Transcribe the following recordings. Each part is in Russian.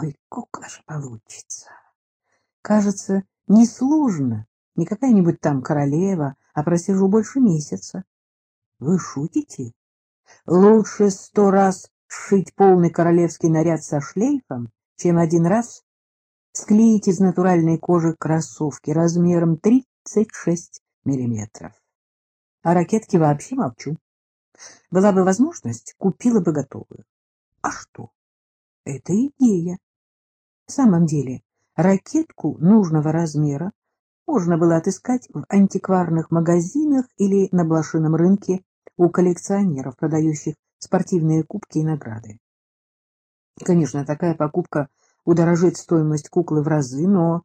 Ой, кукла же получится. Кажется, несложно, не какая-нибудь там королева, а просижу больше месяца. Вы шутите? Лучше сто раз сшить полный королевский наряд со шлейфом, чем один раз склеить из натуральной кожи кроссовки размером 36 миллиметров. А ракетки вообще молчу. Была бы возможность, купила бы готовую. А что? Это идея. В самом деле, ракетку нужного размера можно было отыскать в антикварных магазинах или на блошином рынке у коллекционеров, продающих спортивные кубки и награды. Конечно, такая покупка удорожит стоимость куклы в разы, но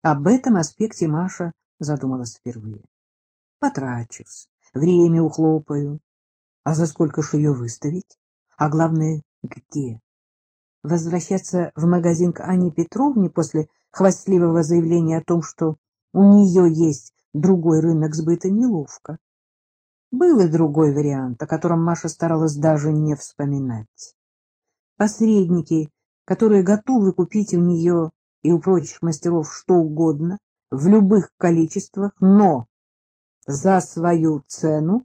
об этом аспекте Маша задумалась впервые. Потрачусь, время ухлопаю. А за сколько ж ее выставить? А главное, где? Возвращаться в магазин к Анне Петровне после хвастливого заявления о том, что у нее есть другой рынок сбыта, неловко. Был и другой вариант, о котором Маша старалась даже не вспоминать. Посредники, которые готовы купить у нее и у прочих мастеров что угодно, в любых количествах, но за свою цену,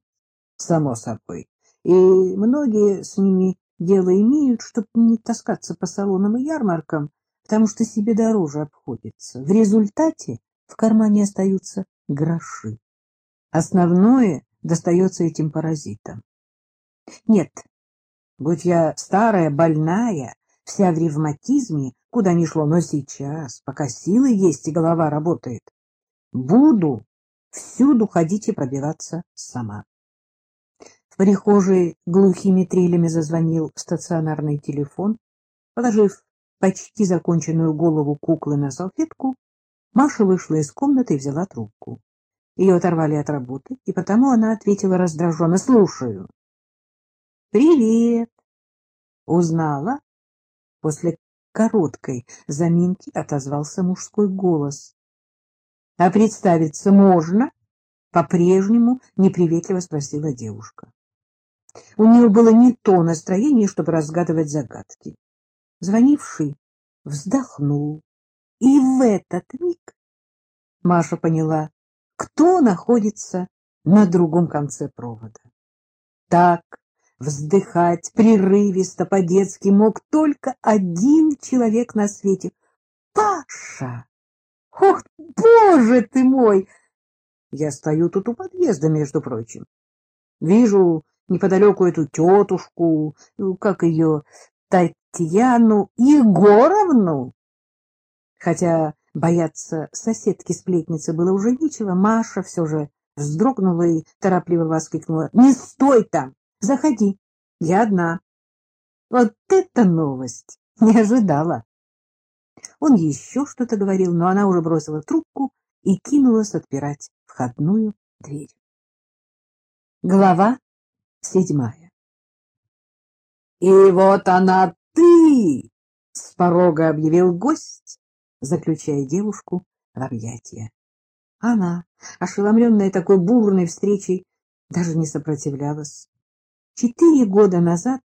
само собой. И многие с ними дело имеют, чтобы не таскаться по салонам и ярмаркам, потому что себе дороже обходится. В результате в кармане остаются гроши. Основное достается этим паразитам. Нет, будь я старая, больная, вся в ревматизме, куда ни шло, но сейчас, пока силы есть и голова работает, буду всюду ходить и пробиваться сама. Прихожей глухими трелями зазвонил стационарный телефон. Положив почти законченную голову куклы на салфетку, Маша вышла из комнаты и взяла трубку. Ее оторвали от работы, и потому она ответила раздраженно. — Слушаю. — Привет. — Узнала? После короткой заминки отозвался мужской голос. — А представиться можно? — по-прежнему неприветливо спросила девушка. У нее было не то настроение, чтобы разгадывать загадки. Звонивший вздохнул, и в этот миг Маша поняла, кто находится на другом конце провода. Так вздыхать прерывисто по-детски мог только один человек на свете. Паша! Ох, боже ты мой! Я стою тут у подъезда, между прочим. Вижу неподалеку эту тетушку, как ее, Татьяну Егоровну. Хотя бояться соседки-сплетницы было уже нечего, Маша все же вздрогнула и торопливо воскликнула. — Не стой там! Заходи! Я одна. Вот это новость! Не ожидала. Он еще что-то говорил, но она уже бросила трубку и кинулась отпирать входную дверь. Глава седьмая. — И вот она ты! — с порога объявил гость, заключая девушку в объятия. Она, ошеломленная такой бурной встречей, даже не сопротивлялась. Четыре года назад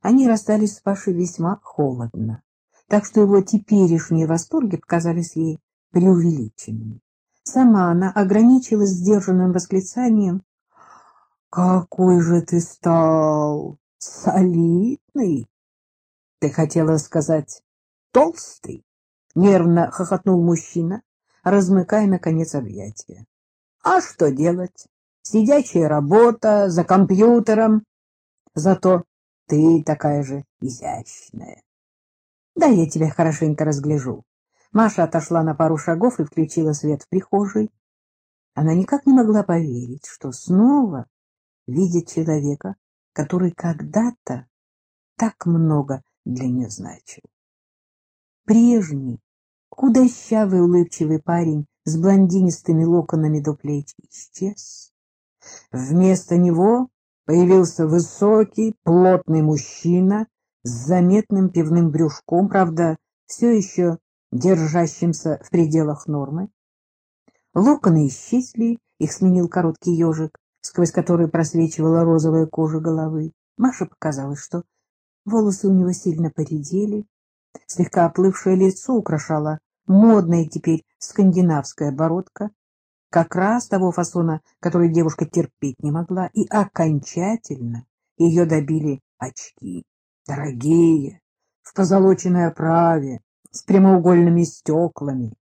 они расстались с Пашей весьма холодно, так что его теперешние восторги показались ей преувеличенными. Сама она ограничилась сдержанным восклицанием какой же ты стал солидный! Ты хотела сказать толстый? Нервно хохотнул мужчина, размыкая, наконец, объятия. А что делать? Сидячая работа, за компьютером. Зато ты такая же изящная. Да, я тебя хорошенько разгляжу. Маша отошла на пару шагов и включила свет в прихожей. Она никак не могла поверить, что снова видит человека, который когда-то так много для нее значил. Прежний, худощавый улыбчивый парень с блондинистыми локонами до плеч исчез. Вместо него появился высокий, плотный мужчина с заметным пивным брюшком, правда, все еще держащимся в пределах нормы. Локоны исчезли, их сменил короткий ежик сквозь который просвечивала розовая кожа головы. Маше показалось, что волосы у него сильно поредели. Слегка оплывшее лицо украшала модная теперь скандинавская бородка, как раз того фасона, который девушка терпеть не могла, и окончательно ее добили очки, дорогие, в позолоченной оправе, с прямоугольными стеклами,